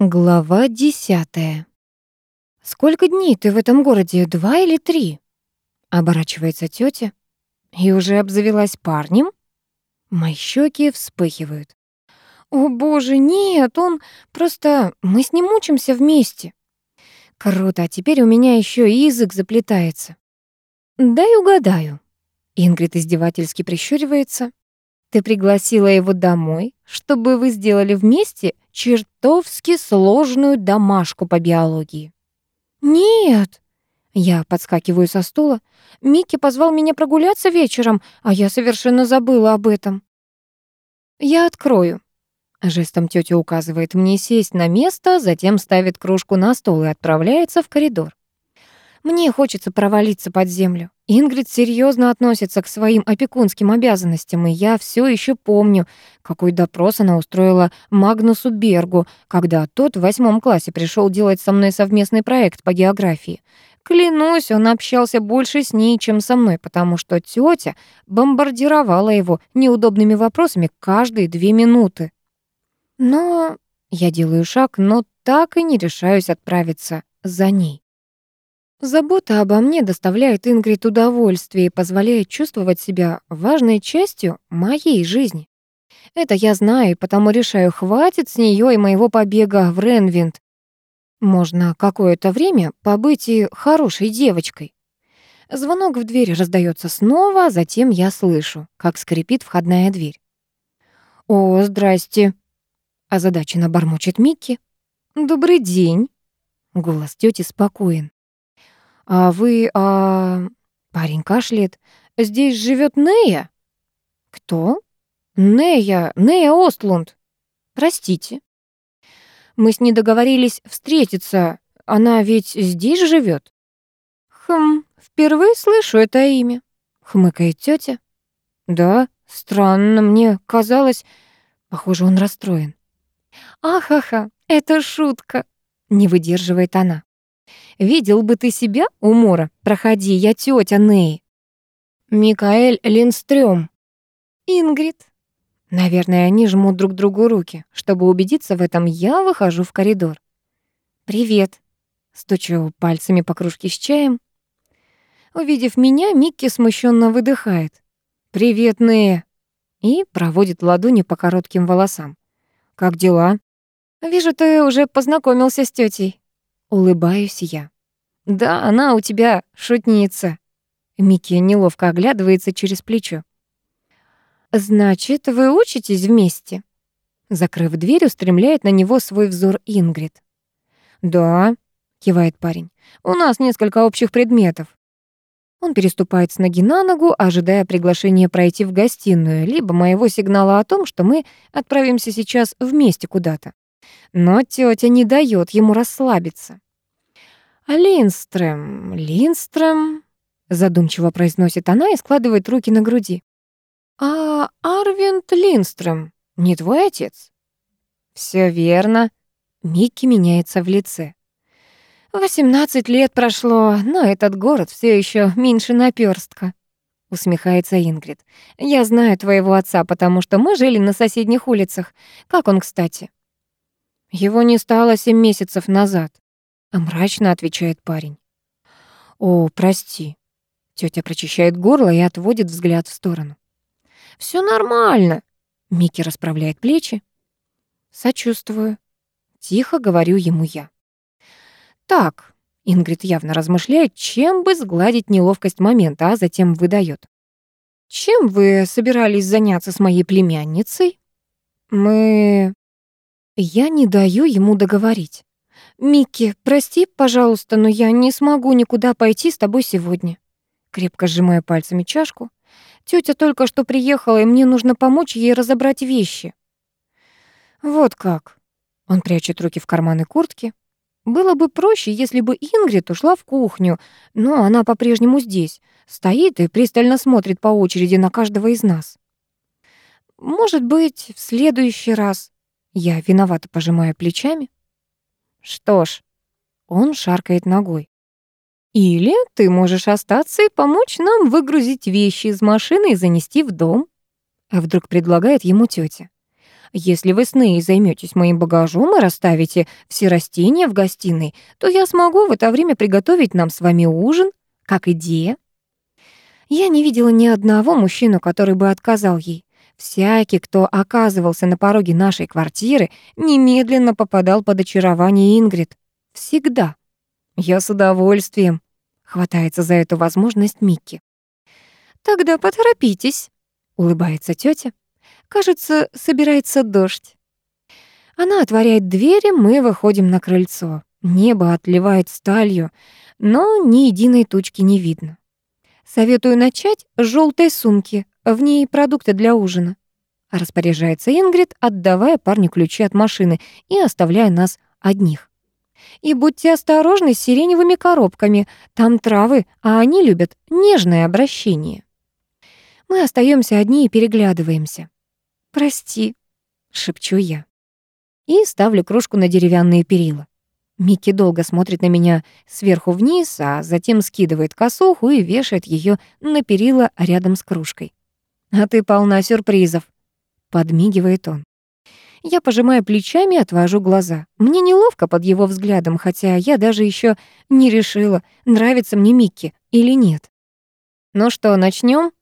Глава десятая. «Сколько дней ты в этом городе? Два или три?» Оборачивается тетя. «И уже обзавелась парнем?» Мои щеки вспыхивают. «О боже, нет, он просто... Мы с ним учимся вместе». «Круто, а теперь у меня еще и язык заплетается». «Дай угадаю». Ингрид издевательски прищуривается. «Ты пригласила его домой, чтобы вы сделали вместе чертовски сложную домашку по биологии. «Нет!» Я подскакиваю со стула. Микки позвал меня прогуляться вечером, а я совершенно забыла об этом. «Я открою». Жестом тетя указывает мне сесть на место, затем ставит кружку на стол и отправляется в коридор. Мне хочется провалиться под землю. Ингрид серьезно относится к своим опекунским обязанностям, и я все еще помню, какой допрос она устроила Магнусу Бергу, когда тот в восьмом классе пришел делать со мной совместный проект по географии. Клянусь, он общался больше с ней, чем со мной, потому что тетя бомбардировала его неудобными вопросами каждые две минуты. Но я делаю шаг, но так и не решаюсь отправиться за ней. Забота обо мне доставляет Ингрид удовольствие и позволяет чувствовать себя важной частью моей жизни. Это я знаю, и потому решаю, хватит с нее и моего побега в Ренвинд. Можно какое-то время побыть и хорошей девочкой. Звонок в дверь раздается снова, а затем я слышу, как скрипит входная дверь. «О, здрасте!» — озадаченно бормочет Микки. «Добрый день!» Голос тети спокоен. «А вы, а...» Парень кашляет. «Здесь живет Нея?» «Кто?» «Нея, Нея Остлунд». «Простите». «Мы с ней договорились встретиться. Она ведь здесь живет. «Хм, впервые слышу это имя», — хмыкает тетя. «Да, странно, мне казалось...» Похоже, он расстроен. «Ахаха, это шутка», — не выдерживает она. Видел бы ты себя, умора? Проходи, я тетя Ней. Микаэль Линстрём. Ингрид. Наверное, они жмут друг другу руки. Чтобы убедиться в этом, я выхожу в коридор. «Привет», — стучу пальцами по кружке с чаем. Увидев меня, Микки смущенно выдыхает. «Привет, Нея!» и проводит ладони по коротким волосам. «Как дела?» «Вижу, ты уже познакомился с тетей. Улыбаюсь я. «Да, она у тебя шутница». Микки неловко оглядывается через плечо. «Значит, вы учитесь вместе?» Закрыв дверь, устремляет на него свой взор Ингрид. «Да», — кивает парень, — «у нас несколько общих предметов». Он переступает с ноги на ногу, ожидая приглашения пройти в гостиную, либо моего сигнала о том, что мы отправимся сейчас вместе куда-то. Но тетя не дает ему расслабиться. «А Линстрем, Линстрем», — задумчиво произносит она и складывает руки на груди. «А Арвинд Линстрем не твой отец?» Все верно». Микки меняется в лице. «Восемнадцать лет прошло, но этот город все еще меньше наперстка», — усмехается Ингрид. «Я знаю твоего отца, потому что мы жили на соседних улицах. Как он, кстати?» Его не стало семь месяцев назад. Мрачно отвечает парень. О, прости. Тетя прочищает горло и отводит взгляд в сторону. Все нормально. Микки расправляет плечи. Сочувствую. Тихо говорю ему я. Так, Ингрид явно размышляет, чем бы сгладить неловкость момента, а затем выдает. Чем вы собирались заняться с моей племянницей? Мы я не даю ему договорить. «Микки, прости, пожалуйста, но я не смогу никуда пойти с тобой сегодня». Крепко сжимая пальцами чашку. Тётя только что приехала, и мне нужно помочь ей разобрать вещи. Вот как. Он прячет руки в карманы куртки. Было бы проще, если бы Ингрид ушла в кухню, но она по-прежнему здесь, стоит и пристально смотрит по очереди на каждого из нас. Может быть, в следующий раз. Я виновато пожимаю плечами. Что ж, он шаркает ногой. Или ты можешь остаться и помочь нам выгрузить вещи из машины и занести в дом. А вдруг предлагает ему тетя. Если вы с Ней займетесь моим багажом и расставите все растения в гостиной, то я смогу в это время приготовить нам с вами ужин, как идея. Я не видела ни одного мужчину, который бы отказал ей. Всякий, кто оказывался на пороге нашей квартиры, немедленно попадал под очарование Ингрид. Всегда. Я с удовольствием. Хватается за эту возможность Микки. «Тогда поторопитесь», — улыбается тетя. «Кажется, собирается дождь». Она отворяет двери, мы выходим на крыльцо. Небо отливает сталью, но ни единой тучки не видно. Советую начать с желтой сумки, в ней продукты для ужина. Распоряжается Ингрид, отдавая парню ключи от машины и оставляя нас одних. И будьте осторожны с сиреневыми коробками, там травы, а они любят нежное обращение. Мы остаемся одни и переглядываемся. «Прости», — шепчу я. И ставлю кружку на деревянные перила. Микки долго смотрит на меня сверху вниз, а затем скидывает косуху и вешает ее на перила рядом с кружкой. «А ты полна сюрпризов», — подмигивает он. Я пожимаю плечами и отвожу глаза. Мне неловко под его взглядом, хотя я даже еще не решила, нравится мне Микки или нет. «Ну что, начнем?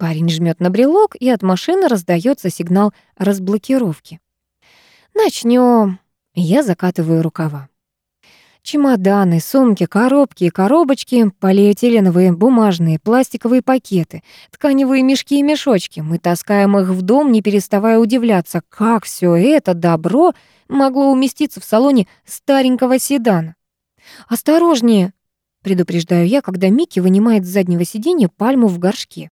Парень жмет на брелок, и от машины раздается сигнал разблокировки. Начнем. Я закатываю рукава. Чемоданы, сумки, коробки и коробочки, полиэтиленовые, бумажные, пластиковые пакеты, тканевые мешки и мешочки. Мы таскаем их в дом, не переставая удивляться, как все это добро могло уместиться в салоне старенького седана. «Осторожнее!» — предупреждаю я, когда Микки вынимает с заднего сиденья пальму в горшке.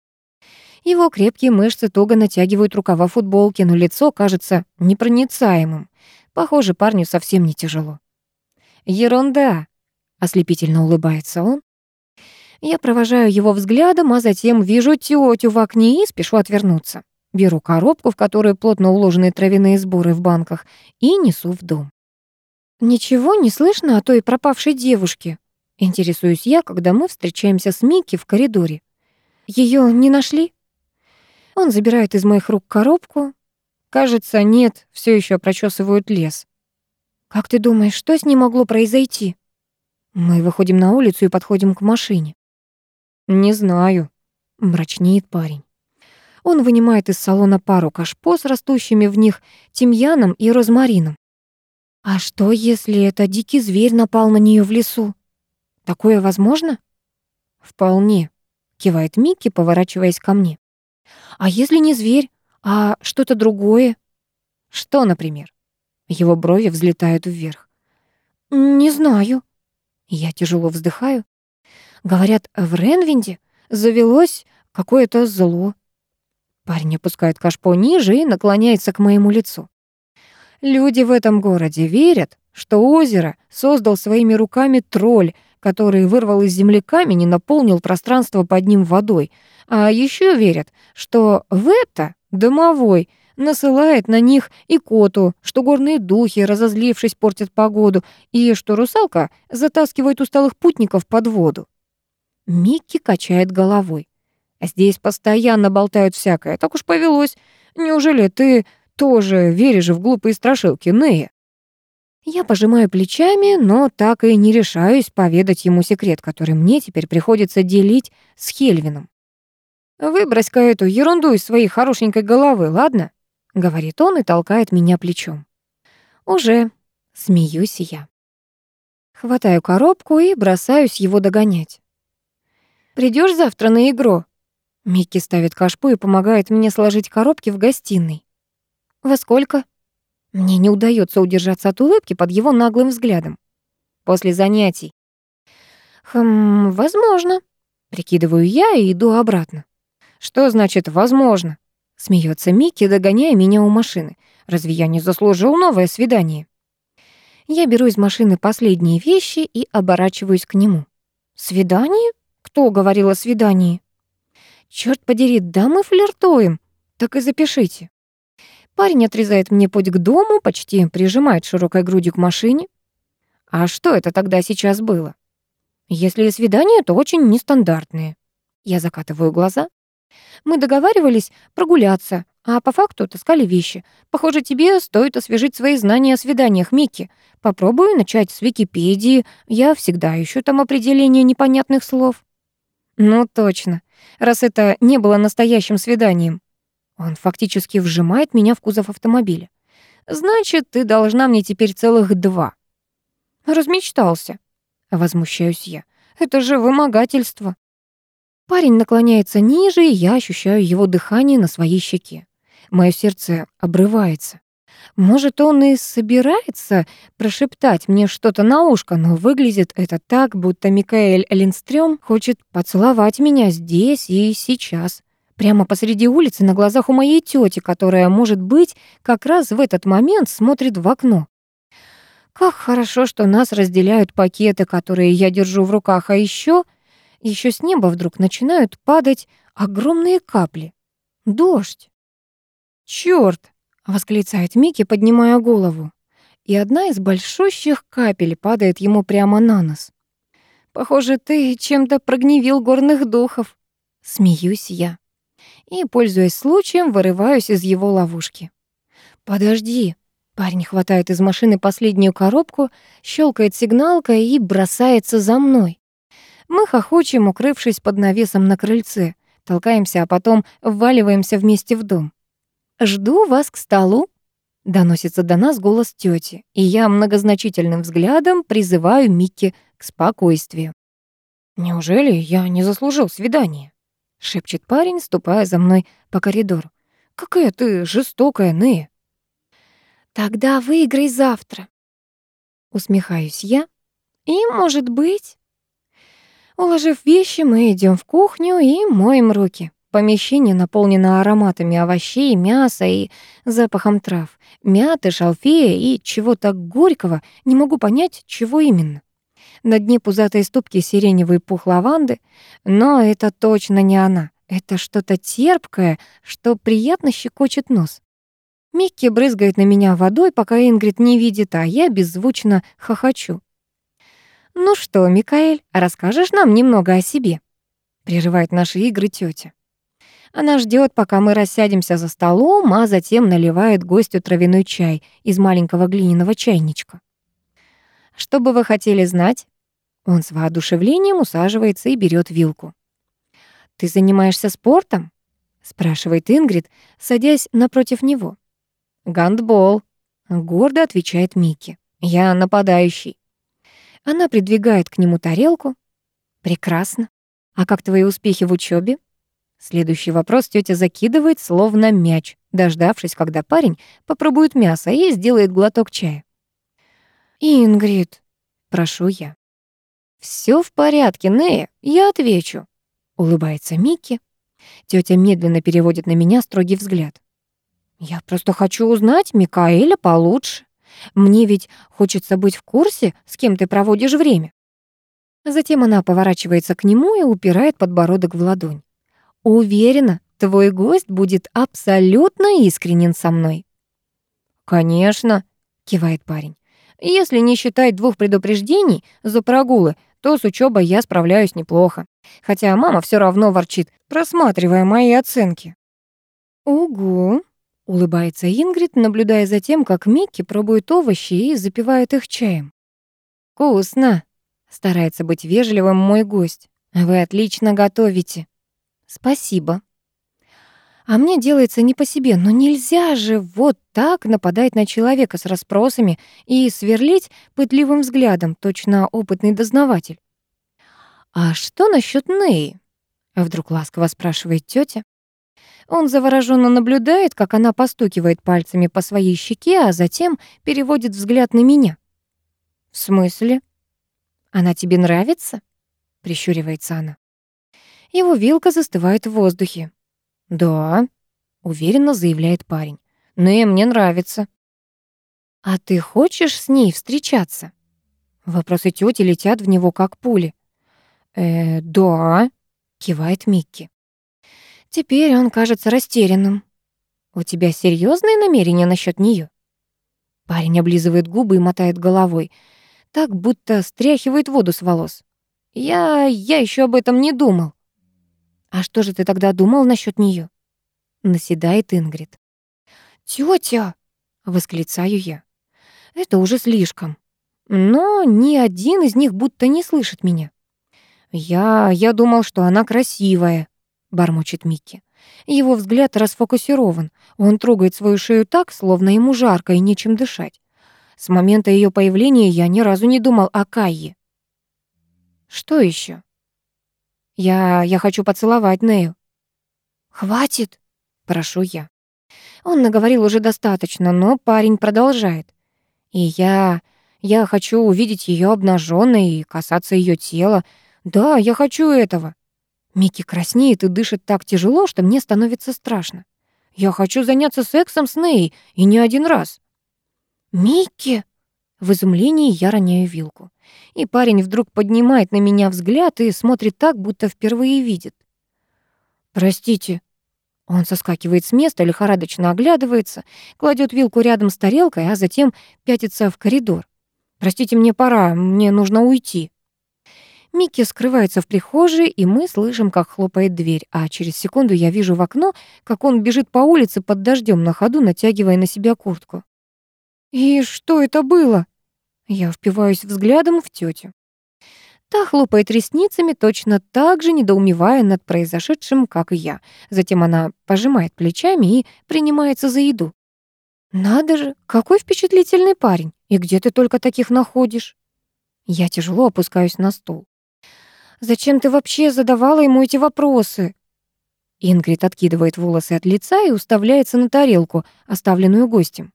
Его крепкие мышцы туго натягивают рукава футболки, но лицо кажется непроницаемым. Похоже, парню совсем не тяжело. «Ерунда!» — ослепительно улыбается он. Я провожаю его взглядом, а затем вижу тетю в окне и спешу отвернуться. Беру коробку, в которой плотно уложены травяные сборы в банках, и несу в дом. «Ничего не слышно о той пропавшей девушке?» Интересуюсь я, когда мы встречаемся с Микки в коридоре. Ее не нашли?» Он забирает из моих рук коробку. Кажется, нет, все еще прочесывают лес. «Как ты думаешь, что с ней могло произойти?» Мы выходим на улицу и подходим к машине. «Не знаю», — мрачнеет парень. Он вынимает из салона пару кашпо с растущими в них тимьяном и розмарином. «А что, если это дикий зверь напал на нее в лесу? Такое возможно?» «Вполне», — кивает Микки, поворачиваясь ко мне. «А если не зверь, а что-то другое?» «Что, например?» Его брови взлетают вверх. «Не знаю». Я тяжело вздыхаю. Говорят, в Ренвинде завелось какое-то зло. Парень опускает кашпо ниже и наклоняется к моему лицу. Люди в этом городе верят, что озеро создал своими руками тролль, который вырвал из земли камень и наполнил пространство под ним водой. А еще верят, что в это домовой насылает на них и коту, что горные духи, разозлившись, портят погоду, и что русалка затаскивает усталых путников под воду. Микки качает головой. Здесь постоянно болтают всякое, так уж повелось. Неужели ты тоже веришь в глупые страшилки, Нея? Я пожимаю плечами, но так и не решаюсь поведать ему секрет, который мне теперь приходится делить с Хельвином. «Выбрось-ка эту ерунду из своей хорошенькой головы, ладно?» — говорит он и толкает меня плечом. «Уже», — смеюсь я. Хватаю коробку и бросаюсь его догонять. Придешь завтра на игру?» Микки ставит кашпу и помогает мне сложить коробки в гостиной. «Во сколько?» Мне не удается удержаться от улыбки под его наглым взглядом. «После занятий». «Хм, возможно». Прикидываю я и иду обратно. «Что значит «возможно»?» Смеется Микки, догоняя меня у машины. Разве я не заслужил новое свидание? Я беру из машины последние вещи и оборачиваюсь к нему. «Свидание? Кто говорил о свидании?» «Чёрт подери, да мы флиртуем. Так и запишите». Парень отрезает мне путь к дому, почти прижимает широкой грудью к машине. А что это тогда сейчас было? Если свидание, то очень нестандартное. Я закатываю глаза. Мы договаривались прогуляться, а по факту таскали вещи. Похоже, тебе стоит освежить свои знания о свиданиях, Микки. Попробуй начать с Википедии. Я всегда ищу там определение непонятных слов». «Ну точно, раз это не было настоящим свиданием». Он фактически вжимает меня в кузов автомобиля. «Значит, ты должна мне теперь целых два». «Размечтался», — возмущаюсь я. «Это же вымогательство». Парень наклоняется ниже, и я ощущаю его дыхание на своей щеке. Моё сердце обрывается. Может, он и собирается прошептать мне что-то на ушко, но выглядит это так, будто Микаэль Линстрём хочет поцеловать меня здесь и сейчас. Прямо посреди улицы на глазах у моей тети, которая, может быть, как раз в этот момент смотрит в окно. Как хорошо, что нас разделяют пакеты, которые я держу в руках, а еще, еще с неба вдруг начинают падать огромные капли. Дождь. Черт! восклицает Микки, поднимая голову. И одна из большущих капель падает ему прямо на нос. Похоже, ты чем-то прогневил горных духов. Смеюсь я. И, пользуясь случаем, вырываюсь из его ловушки. Подожди. Парень хватает из машины последнюю коробку, щелкает сигналкой и бросается за мной. Мы хохочем, укрывшись под навесом на крыльце, толкаемся, а потом вваливаемся вместе в дом. «Жду вас к столу», — доносится до нас голос тети, и я многозначительным взглядом призываю Микки к спокойствию. «Неужели я не заслужил свидания?» — шепчет парень, ступая за мной по коридору. «Какая ты жестокая, Нея!» «Тогда выиграй завтра», — усмехаюсь я. «И, может быть...» Уложив вещи, мы идем в кухню и моем руки. Помещение наполнено ароматами овощей, мяса и запахом трав, мяты, шалфея и чего-то горького, не могу понять, чего именно. На дне пузатой ступки сиреневый пух лаванды, но это точно не она. Это что-то терпкое, что приятно щекочет нос. Микки брызгает на меня водой, пока Ингрид не видит, а я беззвучно хохочу. «Ну что, Микаэль, расскажешь нам немного о себе?» Прерывает наши игры тетя. Она ждет, пока мы рассядемся за столом, а затем наливает гостю травяной чай из маленького глиняного чайничка. «Что бы вы хотели знать?» Он с воодушевлением усаживается и берет вилку. «Ты занимаешься спортом?» — спрашивает Ингрид, садясь напротив него. «Гандбол», — гордо отвечает Микки. «Я нападающий». Она придвигает к нему тарелку. «Прекрасно. А как твои успехи в учебе? Следующий вопрос тетя закидывает словно мяч, дождавшись, когда парень попробует мясо и сделает глоток чая. «Ингрид», — прошу я. Все в порядке, Нея, я отвечу», — улыбается Микки. Тетя медленно переводит на меня строгий взгляд. «Я просто хочу узнать Микаэля получше. Мне ведь хочется быть в курсе, с кем ты проводишь время». Затем она поворачивается к нему и упирает подбородок в ладонь. Уверена, твой гость будет абсолютно искренен со мной. Конечно, кивает парень. Если не считать двух предупреждений за прогулы, то с учебой я справляюсь неплохо. Хотя мама все равно ворчит, просматривая мои оценки. Угу, улыбается Ингрид, наблюдая за тем, как Микки пробует овощи и запивает их чаем. Вкусно, старается быть вежливым мой гость. Вы отлично готовите. Спасибо. А мне делается не по себе, но нельзя же вот так нападать на человека с расспросами и сверлить пытливым взглядом, точно опытный дознаватель. «А что насчет Неи?» — вдруг ласково спрашивает тетя. Он завороженно наблюдает, как она постукивает пальцами по своей щеке, а затем переводит взгляд на меня. «В смысле? Она тебе нравится?» — прищуривается она. Его вилка застывает в воздухе. «Да», — уверенно заявляет парень. «Ну мне нравится». «А ты хочешь с ней встречаться?» Вопросы тети летят в него как пули. «Э, да», — кивает Микки. Теперь он кажется растерянным. «У тебя серьезные намерения насчет нее? Парень облизывает губы и мотает головой, так будто стряхивает воду с волос. «Я... я еще об этом не думал». «А что же ты тогда думал насчет нее? — наседает Ингрид. «Тётя!» — восклицаю я. «Это уже слишком». Но ни один из них будто не слышит меня. «Я... я думал, что она красивая», — бормочет Микки. Его взгляд расфокусирован. Он трогает свою шею так, словно ему жарко и нечем дышать. С момента ее появления я ни разу не думал о Кайе. Что еще? Я... я хочу поцеловать Нею. «Хватит!» — прошу я. Он наговорил уже достаточно, но парень продолжает. И я... я хочу увидеть ее обнаженной и касаться ее тела. Да, я хочу этого. Микки краснеет и дышит так тяжело, что мне становится страшно. Я хочу заняться сексом с Ней, и не один раз. «Микки!» В изумлении я роняю вилку. И парень вдруг поднимает на меня взгляд и смотрит так, будто впервые видит. «Простите». Он соскакивает с места, лихорадочно оглядывается, кладет вилку рядом с тарелкой, а затем пятится в коридор. «Простите, мне пора, мне нужно уйти». Микки скрывается в прихожей, и мы слышим, как хлопает дверь, а через секунду я вижу в окно, как он бежит по улице под дождем на ходу, натягивая на себя куртку. «И что это было?» Я впиваюсь взглядом в тетю. Та хлопает ресницами, точно так же недоумевая над произошедшим, как и я. Затем она пожимает плечами и принимается за еду. «Надо же, какой впечатлительный парень! И где ты только таких находишь?» Я тяжело опускаюсь на стул. «Зачем ты вообще задавала ему эти вопросы?» Ингрид откидывает волосы от лица и уставляется на тарелку, оставленную гостем.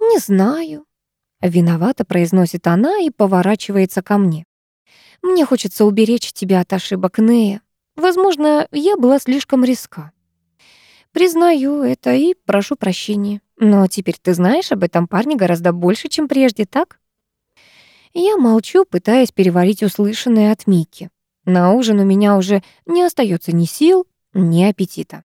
«Не знаю», — виновато произносит она и поворачивается ко мне. «Мне хочется уберечь тебя от ошибок Нея. Возможно, я была слишком риска. Признаю это и прошу прощения. Но теперь ты знаешь об этом парне гораздо больше, чем прежде, так?» Я молчу, пытаясь переварить услышанное от Мики. На ужин у меня уже не остается ни сил, ни аппетита.